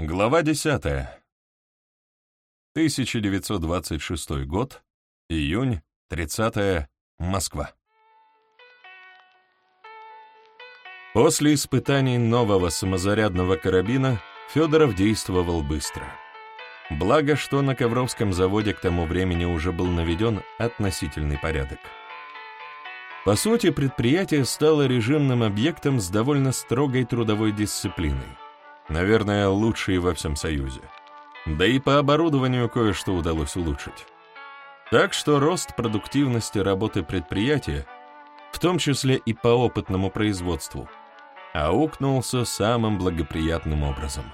Глава 10. 1926 год, июнь, 30 Москва. После испытаний нового самозарядного карабина Федоров действовал быстро. Благо, что на Ковровском заводе к тому времени уже был наведен относительный порядок. По сути, предприятие стало режимным объектом с довольно строгой трудовой дисциплиной наверное, лучшие во всем Союзе. Да и по оборудованию кое-что удалось улучшить. Так что рост продуктивности работы предприятия, в том числе и по опытному производству, аукнулся самым благоприятным образом.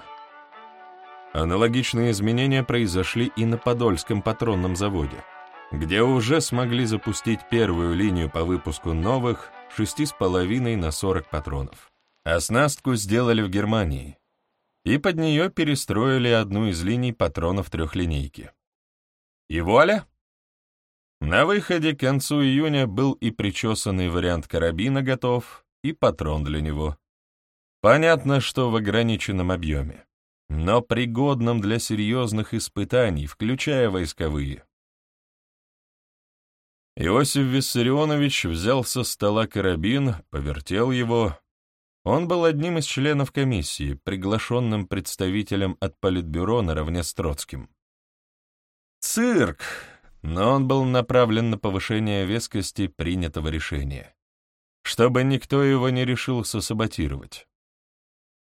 Аналогичные изменения произошли и на Подольском патронном заводе, где уже смогли запустить первую линию по выпуску новых 6,5 на 40 патронов. Оснастку сделали в Германии, и под нее перестроили одну из линий патронов трехлинейки. И вуаля! На выходе к концу июня был и причесанный вариант карабина готов, и патрон для него. Понятно, что в ограниченном объеме, но пригодном для серьезных испытаний, включая войсковые. Иосиф Виссарионович взял со стола карабин, повертел его, он был одним из членов комиссии, приглашенным представителем от Политбюро наравне с Троцким. Цирк! Но он был направлен на повышение вескости принятого решения, чтобы никто его не решился саботировать.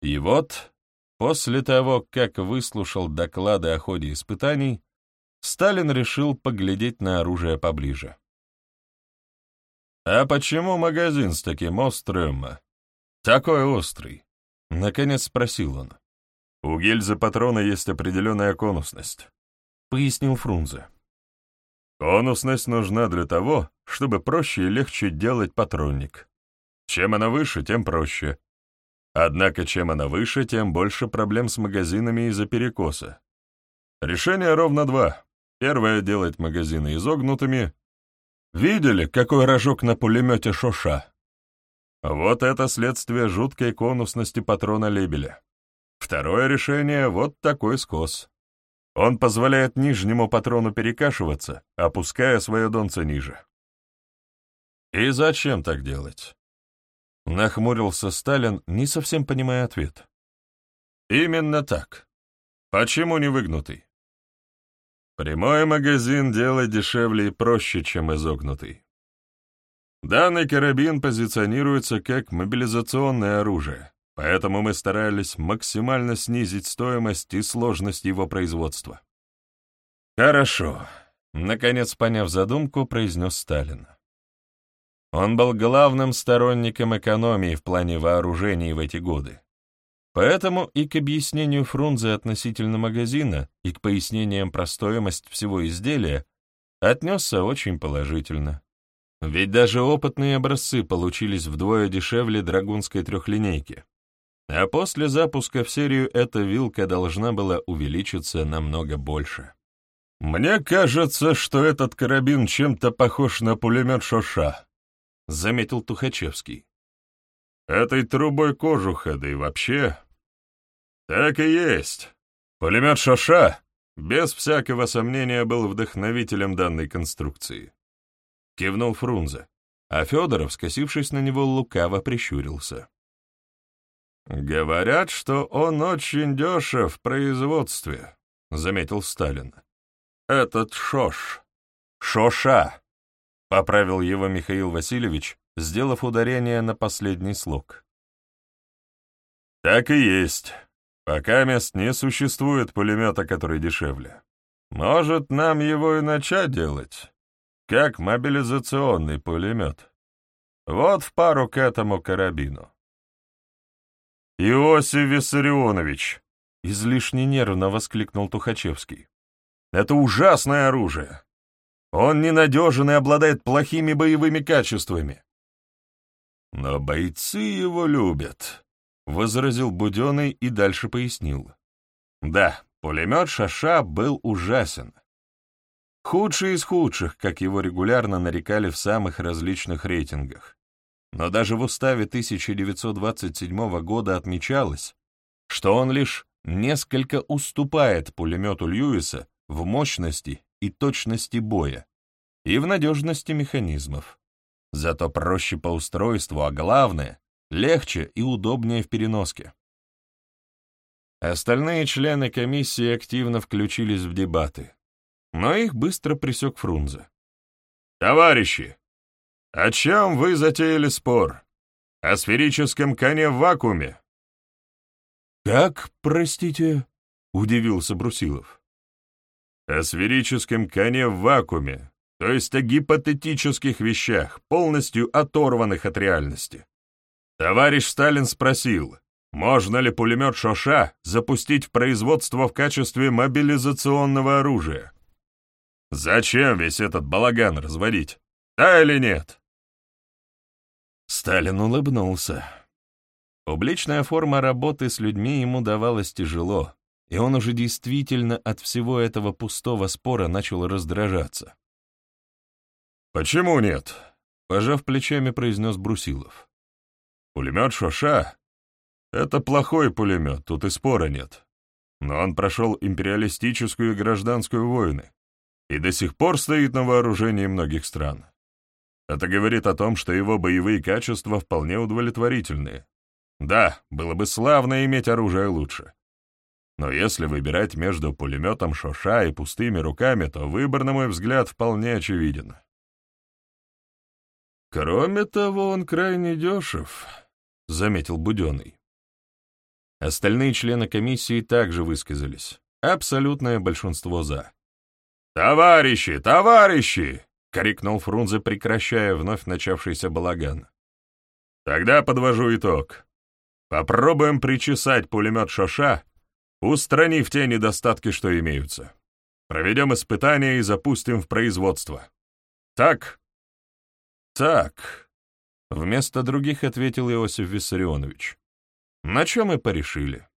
И вот, после того, как выслушал доклады о ходе испытаний, Сталин решил поглядеть на оружие поближе. «А почему магазин с таким острым?» «Такой острый», — наконец спросил он. «У гильзы патрона есть определенная конусность», — пояснил Фрунзе. «Конусность нужна для того, чтобы проще и легче делать патронник. Чем она выше, тем проще. Однако, чем она выше, тем больше проблем с магазинами из-за перекоса. Решение ровно два. Первое — делать магазины изогнутыми. Видели, какой рожок на пулемете Шоша? Вот это следствие жуткой конусности патрона Лебеля. Второе решение — вот такой скос. Он позволяет нижнему патрону перекашиваться, опуская свое донце ниже. И зачем так делать? Нахмурился Сталин, не совсем понимая ответ. Именно так. Почему не выгнутый? Прямой магазин делать дешевле и проще, чем изогнутый. Данный карабин позиционируется как мобилизационное оружие, поэтому мы старались максимально снизить стоимость и сложность его производства. «Хорошо», — наконец поняв задумку, произнес Сталин. Он был главным сторонником экономии в плане вооружений в эти годы. Поэтому и к объяснению Фрунзе относительно магазина, и к пояснениям про стоимость всего изделия отнесся очень положительно. Ведь даже опытные образцы получились вдвое дешевле драгунской трехлинейки. А после запуска в серию эта вилка должна была увеличиться намного больше. «Мне кажется, что этот карабин чем-то похож на пулемет Шоша», — заметил Тухачевский. «Этой трубой кожуха, да и вообще...» «Так и есть. Пулемет Шоша, без всякого сомнения, был вдохновителем данной конструкции. — кивнул Фрунзе, а Федоров, скосившись на него, лукаво прищурился. «Говорят, что он очень дешев в производстве», — заметил Сталин. «Этот Шош. Шоша», — поправил его Михаил Васильевич, сделав ударение на последний слог. «Так и есть. Пока мест не существует пулемета, который дешевле. Может, нам его и начать делать?» Как мобилизационный пулемет. Вот в пару к этому карабину. «Иосиф Виссарионович!» — излишне нервно воскликнул Тухачевский. «Это ужасное оружие! Он ненадежен и обладает плохими боевыми качествами!» «Но бойцы его любят», — возразил Буденный и дальше пояснил. «Да, пулемет Шаша был ужасен, Худший из худших, как его регулярно нарекали в самых различных рейтингах. Но даже в уставе 1927 года отмечалось, что он лишь несколько уступает пулемету Льюиса в мощности и точности боя и в надежности механизмов. Зато проще по устройству, а главное — легче и удобнее в переноске. Остальные члены комиссии активно включились в дебаты, но их быстро пресек Фрунзе. «Товарищи, о чем вы затеяли спор? О сферическом коне в вакууме?» «Как, простите?» — удивился Брусилов. «О сферическом коне в вакууме, то есть о гипотетических вещах, полностью оторванных от реальности. Товарищ Сталин спросил, можно ли пулемет Шоша запустить в производство в качестве мобилизационного оружия? Зачем весь этот балаган разводить? Да или нет? Сталин улыбнулся. Публичная форма работы с людьми ему давалась тяжело, и он уже действительно от всего этого пустого спора начал раздражаться. «Почему нет?» — пожав плечами, произнес Брусилов. «Пулемет Шоша это плохой пулемет, тут и спора нет. Но он прошел империалистическую и гражданскую войны и до сих пор стоит на вооружении многих стран. Это говорит о том, что его боевые качества вполне удовлетворительные. Да, было бы славно иметь оружие лучше. Но если выбирать между пулеметом Шоша и пустыми руками, то выбор, на мой взгляд, вполне очевиден. «Кроме того, он крайне дешев», — заметил Буденный. Остальные члены комиссии также высказались. Абсолютное большинство «за». «Товарищи, товарищи!» — крикнул Фрунзе, прекращая вновь начавшийся балаган. «Тогда подвожу итог. Попробуем причесать пулемет Шоша, устранив те недостатки, что имеются. Проведем испытания и запустим в производство. Так?» «Так», — вместо других ответил Иосиф Виссарионович на чем и порешили.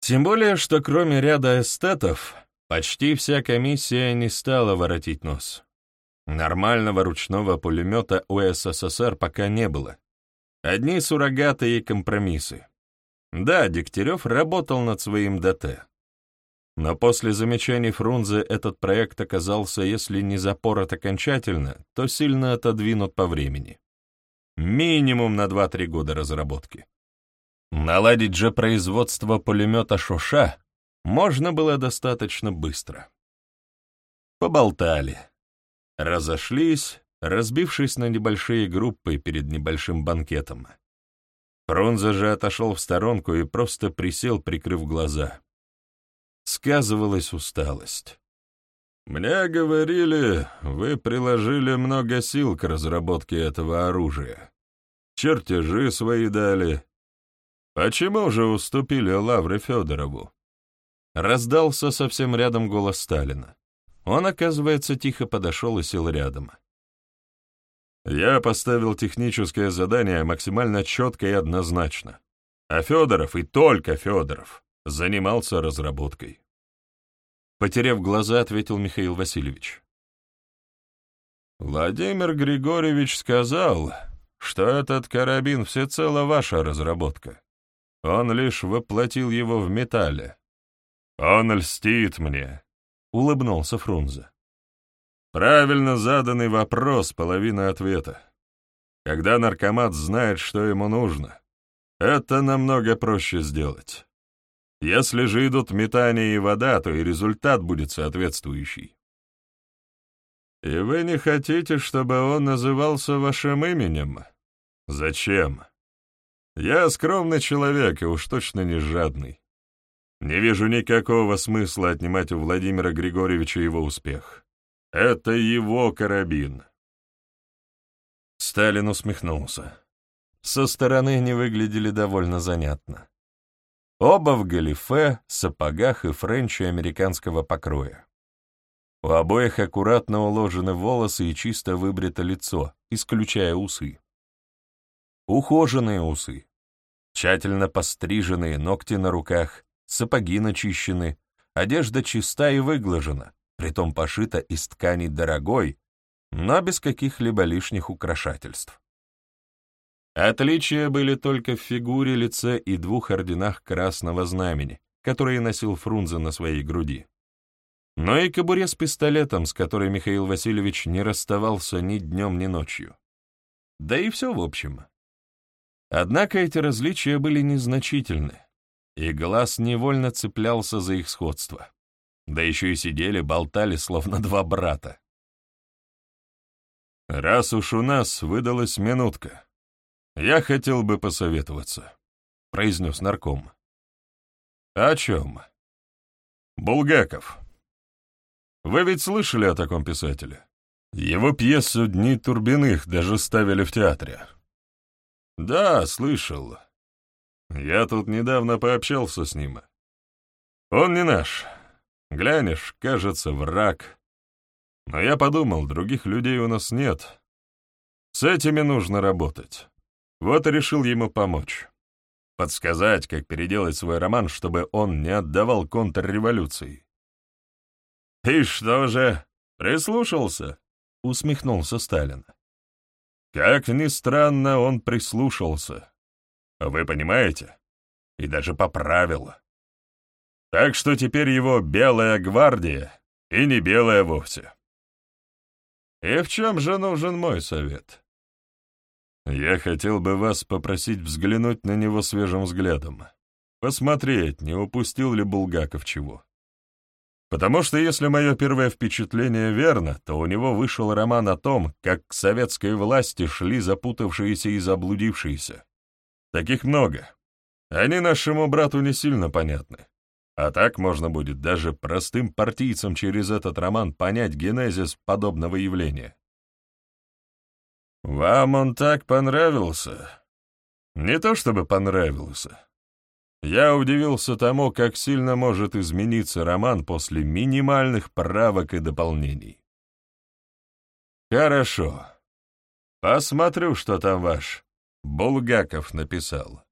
Тем более, что кроме ряда эстетов, почти вся комиссия не стала воротить нос. Нормального ручного пулемета у СССР пока не было. Одни суррогаты и компромиссы. Да, Дегтярев работал над своим ДТ. Но после замечаний Фрунзе этот проект оказался, если не запорот окончательно, то сильно отодвинут по времени. Минимум на 2-3 года разработки. Наладить же производство пулемета «Шоша» можно было достаточно быстро. Поболтали. Разошлись, разбившись на небольшие группы перед небольшим банкетом. Фрунзе же отошел в сторонку и просто присел, прикрыв глаза. Сказывалась усталость. «Мне говорили, вы приложили много сил к разработке этого оружия. Чертежи свои дали, «Почему же уступили Лавре Федорову?» Раздался совсем рядом голос Сталина. Он, оказывается, тихо подошел и сел рядом. «Я поставил техническое задание максимально четко и однозначно. А Федоров, и только Федоров, занимался разработкой». Потеряв глаза, ответил Михаил Васильевич. «Владимир Григорьевич сказал, что этот карабин всецело ваша разработка. Он лишь воплотил его в металле. «Он льстит мне», — улыбнулся Фрунзе. «Правильно заданный вопрос — половина ответа. Когда наркомат знает, что ему нужно, это намного проще сделать. Если же идут метание и вода, то и результат будет соответствующий. И вы не хотите, чтобы он назывался вашим именем? Зачем? Я скромный человек и уж точно не жадный. Не вижу никакого смысла отнимать у Владимира Григорьевича его успех. Это его карабин. Сталин усмехнулся. Со стороны они выглядели довольно занятно. Оба в галифе, сапогах и френче американского покроя. У обоих аккуратно уложены волосы и чисто выбрито лицо, исключая усы. Ухоженные усы, тщательно постриженные ногти на руках, сапоги начищены, одежда чиста и выглажена, притом пошита из ткани дорогой, но без каких-либо лишних украшательств. Отличия были только в фигуре, лице и двух орденах Красного Знамени, которые носил Фрунзе на своей груди, но и кобуре с пистолетом, с которой Михаил Васильевич не расставался ни днем, ни ночью. Да и все в общем. Однако эти различия были незначительны, и глаз невольно цеплялся за их сходство. Да еще и сидели, болтали, словно два брата. «Раз уж у нас выдалась минутка, я хотел бы посоветоваться», — произнес нарком. «О чем?» «Булгаков. Вы ведь слышали о таком писателе? Его пьесу «Дни Турбиных» даже ставили в театре». «Да, слышал. Я тут недавно пообщался с ним. Он не наш. Глянешь, кажется, враг. Но я подумал, других людей у нас нет. С этими нужно работать. Вот и решил ему помочь. Подсказать, как переделать свой роман, чтобы он не отдавал контрреволюции. «И что же, прислушался?» — усмехнулся Сталин. Как ни странно, он прислушался. Вы понимаете? И даже поправил. Так что теперь его белая гвардия и не белая вовсе. И в чем же нужен мой совет? Я хотел бы вас попросить взглянуть на него свежим взглядом, посмотреть, не упустил ли Булгаков чего. Потому что если мое первое впечатление верно, то у него вышел роман о том, как к советской власти шли запутавшиеся и заблудившиеся. Таких много. Они нашему брату не сильно понятны. А так можно будет даже простым партийцам через этот роман понять генезис подобного явления. Вам он так понравился? Не то чтобы понравился. Я удивился тому, как сильно может измениться роман после минимальных правок и дополнений. Хорошо. Посмотрю, что там ваш Булгаков написал.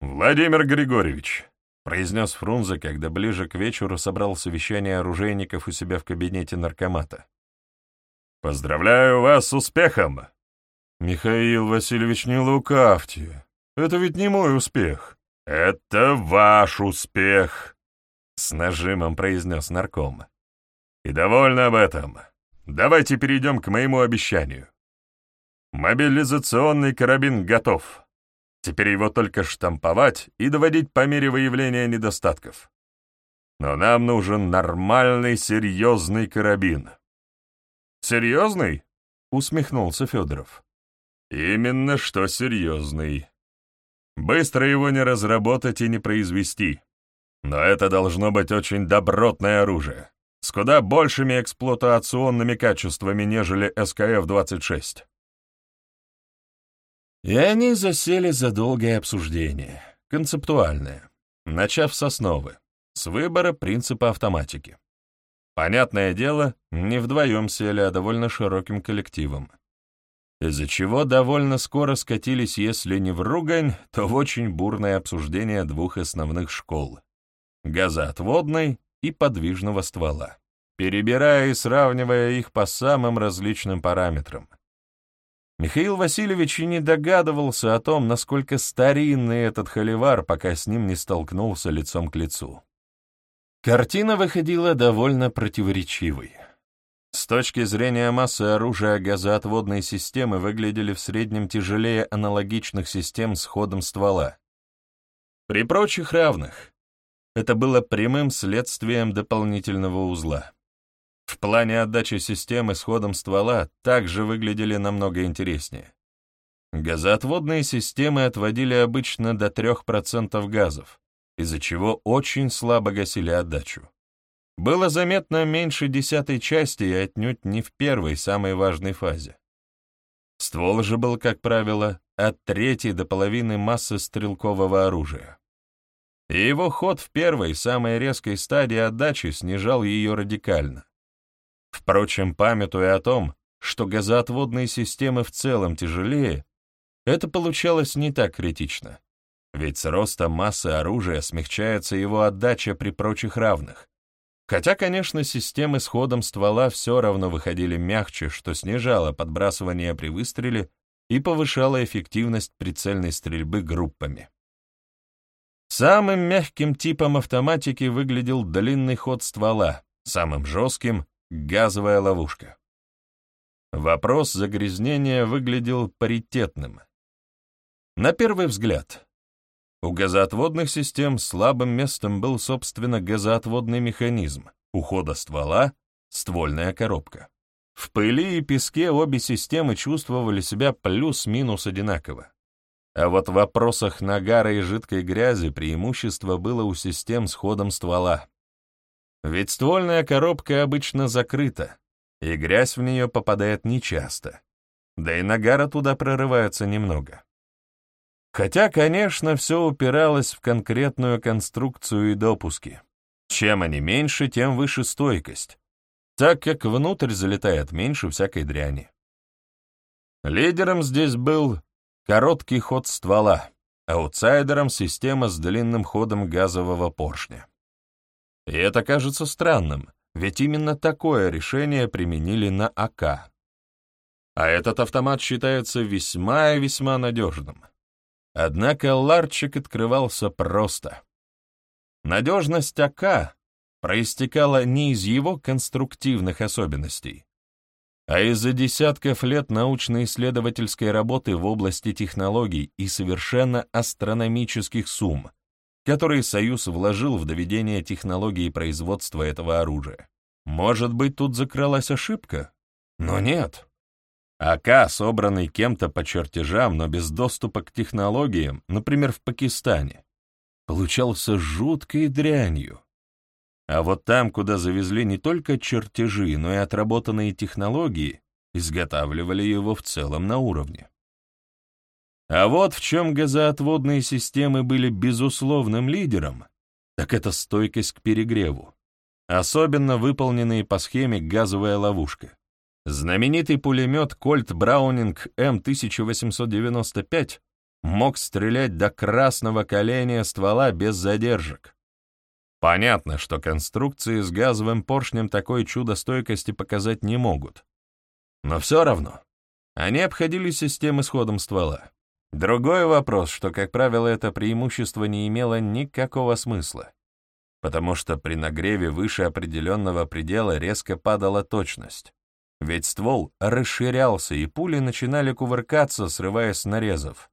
Владимир Григорьевич, произнес Фрунзе, когда ближе к вечеру собрал совещание оружейников у себя в кабинете наркомата. «Поздравляю вас с успехом!» «Михаил Васильевич, не лукавьте. Это ведь не мой успех. «Это ваш успех», — с нажимом произнес нарком. «И довольно об этом. Давайте перейдем к моему обещанию. Мобилизационный карабин готов. Теперь его только штамповать и доводить по мере выявления недостатков. Но нам нужен нормальный, серьезный карабин». «Серьезный?» — усмехнулся Федоров. «Именно что серьезный. Быстро его не разработать и не произвести. Но это должно быть очень добротное оружие, с куда большими эксплуатационными качествами, нежели СКФ-26. И они засели за долгое обсуждение, концептуальное, начав с основы, с выбора принципа автоматики. Понятное дело, не вдвоем сели, а довольно широким коллективом из-за чего довольно скоро скатились, если не в ругань, то в очень бурное обсуждение двух основных школ — газоотводной и подвижного ствола, перебирая и сравнивая их по самым различным параметрам. Михаил Васильевич и не догадывался о том, насколько старинный этот холивар, пока с ним не столкнулся лицом к лицу. Картина выходила довольно противоречивой. С точки зрения массы оружия газоотводные системы выглядели в среднем тяжелее аналогичных систем с ходом ствола. При прочих равных это было прямым следствием дополнительного узла. В плане отдачи системы с ходом ствола также выглядели намного интереснее. Газоотводные системы отводили обычно до 3% газов, из-за чего очень слабо гасили отдачу было заметно меньше десятой части и отнюдь не в первой, самой важной фазе. Ствол же был, как правило, от третьей до половины массы стрелкового оружия. И его ход в первой, самой резкой стадии отдачи снижал ее радикально. Впрочем, памятуя о том, что газоотводные системы в целом тяжелее, это получалось не так критично. Ведь с ростом массы оружия смягчается его отдача при прочих равных, Хотя, конечно, системы с ходом ствола все равно выходили мягче, что снижало подбрасывание при выстреле и повышало эффективность прицельной стрельбы группами. Самым мягким типом автоматики выглядел длинный ход ствола, самым жестким — газовая ловушка. Вопрос загрязнения выглядел паритетным. На первый взгляд, у газоотводных систем слабым местом был, собственно, газоотводный механизм, ухода ствола, ствольная коробка. В пыли и песке обе системы чувствовали себя плюс-минус одинаково. А вот в вопросах нагара и жидкой грязи преимущество было у систем с ходом ствола. Ведь ствольная коробка обычно закрыта, и грязь в нее попадает нечасто, да и нагара туда прорывается немного. Хотя, конечно, все упиралось в конкретную конструкцию и допуски. Чем они меньше, тем выше стойкость, так как внутрь залетает меньше всякой дряни. Лидером здесь был короткий ход ствола, аутсайдером — система с длинным ходом газового поршня. И это кажется странным, ведь именно такое решение применили на АК. А этот автомат считается весьма и весьма надежным. Однако ларчик открывался просто. Надежность АК проистекала не из его конструктивных особенностей, а из-за десятков лет научно-исследовательской работы в области технологий и совершенно астрономических сумм, которые Союз вложил в доведение технологии производства этого оружия. Может быть, тут закралась ошибка? Но нет. АК, собранный кем-то по чертежам, но без доступа к технологиям, например, в Пакистане, получался жуткой дрянью. А вот там, куда завезли не только чертежи, но и отработанные технологии, изготавливали его в целом на уровне. А вот в чем газоотводные системы были безусловным лидером, так это стойкость к перегреву, особенно выполненные по схеме газовая ловушка. Знаменитый пулемет Кольт Браунинг М1895 мог стрелять до красного коленя ствола без задержек. Понятно, что конструкции с газовым поршнем такой чудо стойкости показать не могут. Но все равно, они обходили системы с ходом ствола. Другой вопрос, что, как правило, это преимущество не имело никакого смысла, потому что при нагреве выше определенного предела резко падала точность, ведь ствол расширялся, и пули начинали кувыркаться, срываясь с нарезов.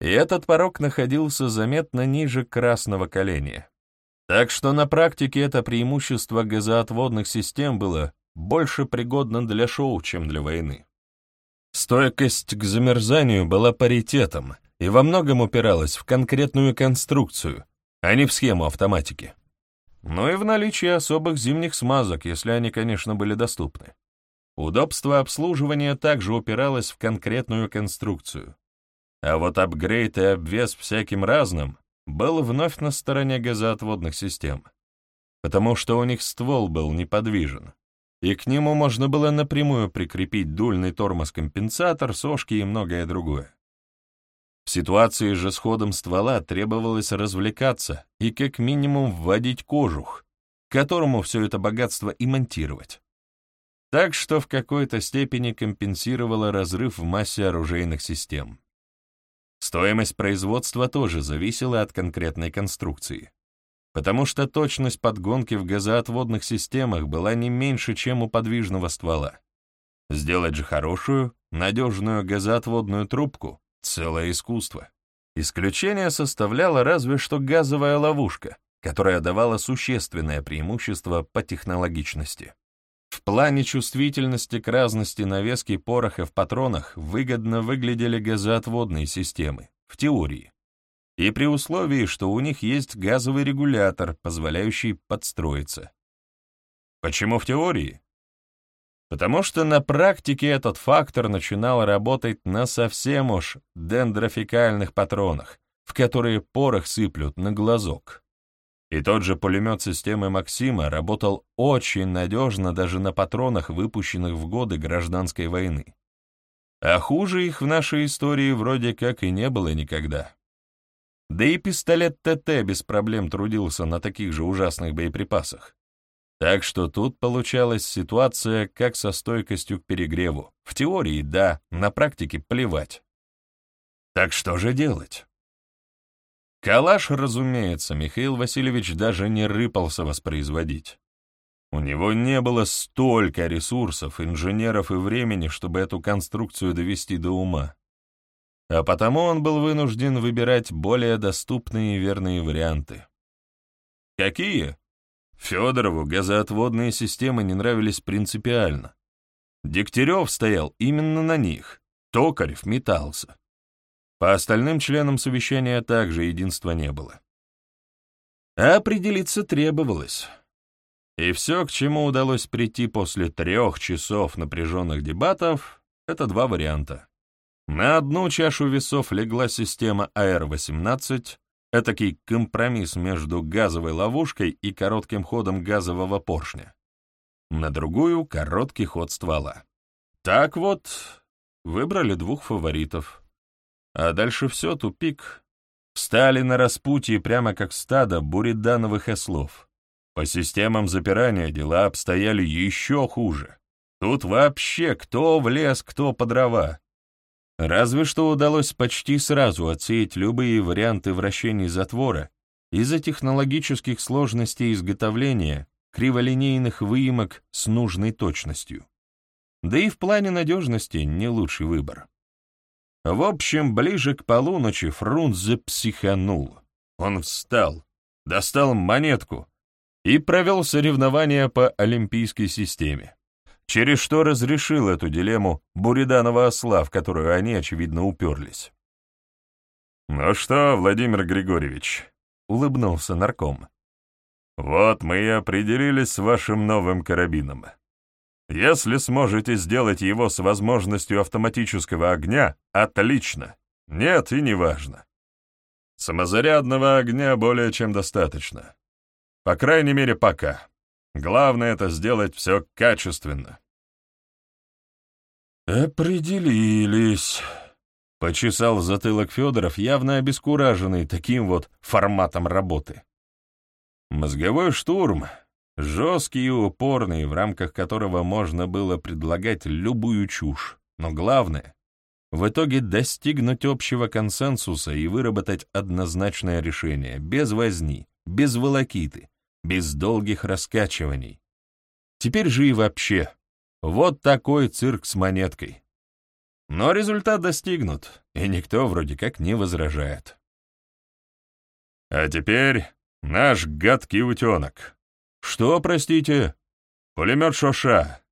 И этот порог находился заметно ниже красного коленя. Так что на практике это преимущество газоотводных систем было больше пригодно для шоу, чем для войны. Стойкость к замерзанию была паритетом и во многом упиралась в конкретную конструкцию, а не в схему автоматики. Но и в наличии особых зимних смазок, если они, конечно, были доступны. Удобство обслуживания также упиралось в конкретную конструкцию. А вот апгрейд и обвес всяким разным был вновь на стороне газоотводных систем, потому что у них ствол был неподвижен, и к нему можно было напрямую прикрепить дульный тормоз-компенсатор, сошки и многое другое. В ситуации же с ходом ствола требовалось развлекаться и как минимум вводить кожух, к которому все это богатство и монтировать. Так что в какой-то степени компенсировало разрыв в массе оружейных систем. Стоимость производства тоже зависела от конкретной конструкции, потому что точность подгонки в газоотводных системах была не меньше, чем у подвижного ствола. Сделать же хорошую, надежную газоотводную трубку — целое искусство. Исключение составляла разве что газовая ловушка, которая давала существенное преимущество по технологичности. В плане чувствительности к разности навески пороха в патронах выгодно выглядели газоотводные системы, в теории, и при условии, что у них есть газовый регулятор, позволяющий подстроиться. Почему в теории? Потому что на практике этот фактор начинал работать на совсем уж дендрофикальных патронах, в которые порох сыплют на глазок. И тот же пулемет системы «Максима» работал очень надежно даже на патронах, выпущенных в годы гражданской войны. А хуже их в нашей истории вроде как и не было никогда. Да и пистолет ТТ без проблем трудился на таких же ужасных боеприпасах. Так что тут получалась ситуация как со стойкостью к перегреву. В теории — да, на практике — плевать. Так что же делать? Калаш, разумеется, Михаил Васильевич даже не рыпался воспроизводить. У него не было столько ресурсов, инженеров и времени, чтобы эту конструкцию довести до ума. А потому он был вынужден выбирать более доступные и верные варианты. Какие? Федорову газоотводные системы не нравились принципиально. Дегтярев стоял именно на них, Токарев метался. По остальным членам совещания также единства не было. Определиться требовалось. И все, к чему удалось прийти после трех часов напряженных дебатов, это два варианта. На одну чашу весов легла система АР-18, этакий компромисс между газовой ловушкой и коротким ходом газового поршня. На другую — короткий ход ствола. Так вот, выбрали двух фаворитов. А дальше все, тупик. Встали на распутье прямо как стадо буридановых ослов. По системам запирания дела обстояли еще хуже. Тут вообще кто в лес, кто по дрова. Разве что удалось почти сразу отсеять любые варианты вращений затвора из-за технологических сложностей изготовления криволинейных выемок с нужной точностью. Да и в плане надежности не лучший выбор. В общем, ближе к полуночи Фрунзе психанул. Он встал, достал монетку и провел соревнования по олимпийской системе через что разрешил эту дилемму Буриданова осла, в которую они, очевидно, уперлись. «Ну что, Владимир Григорьевич», — улыбнулся нарком, — «вот мы и определились с вашим новым карабином. Если сможете сделать его с возможностью автоматического огня, отлично. Нет, и не важно. Самозарядного огня более чем достаточно. По крайней мере, пока. Главное — это сделать все качественно. «Определились», — почесал затылок Федоров, явно обескураженный таким вот форматом работы. Мозговой штурм, жесткий и упорный, в рамках которого можно было предлагать любую чушь, но главное — в итоге достигнуть общего консенсуса и выработать однозначное решение, без возни, без волокиты, без долгих раскачиваний. Теперь же и вообще. Вот такой цирк с монеткой. Но результат достигнут, и никто вроде как не возражает. А теперь наш гадкий утенок. Что, простите? Пулемет Шоша.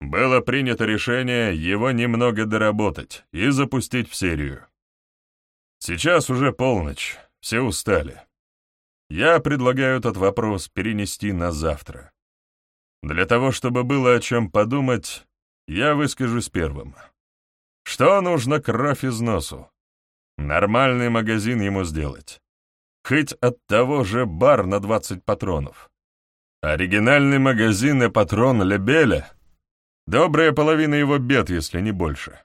Было принято решение его немного доработать и запустить в серию. Сейчас уже полночь, все устали. Я предлагаю этот вопрос перенести на завтра. Для того, чтобы было о чем подумать, я выскажусь первым. Что нужно кровь из носу? Нормальный магазин ему сделать. Хоть от того же бар на 20 патронов. Оригинальный магазин и патрон Лебеля — добрая половина его бед, если не больше.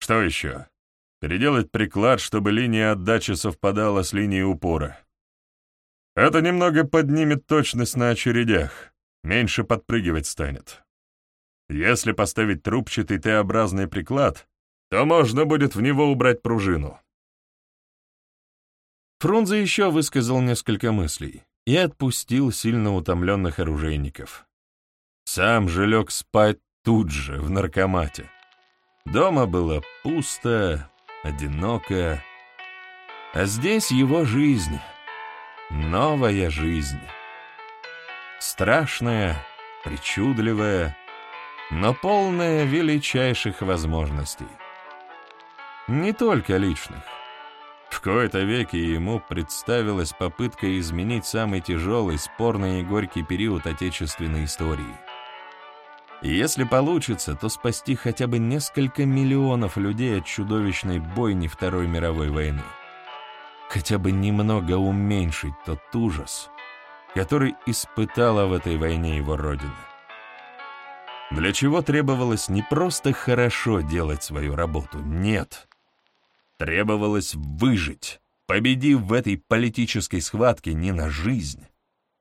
Что еще? Переделать приклад, чтобы линия отдачи совпадала с линией упора. Это немного поднимет точность на очередях, меньше подпрыгивать станет. Если поставить трубчатый Т-образный приклад, то можно будет в него убрать пружину. Фрунзе еще высказал несколько мыслей и отпустил сильно утомленных оружейников. Сам же лег спать тут же, в наркомате. Дома было пусто, одиноко, а здесь его жизнь — Новая жизнь. Страшная, причудливая, но полная величайших возможностей. Не только личных. В кои-то веки ему представилась попытка изменить самый тяжелый, спорный и горький период отечественной истории. И если получится, то спасти хотя бы несколько миллионов людей от чудовищной бойни Второй мировой войны хотя бы немного уменьшить тот ужас, который испытала в этой войне его родина. Для чего требовалось не просто хорошо делать свою работу, нет. Требовалось выжить, победив в этой политической схватке не на жизнь,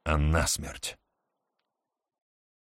а на смерть.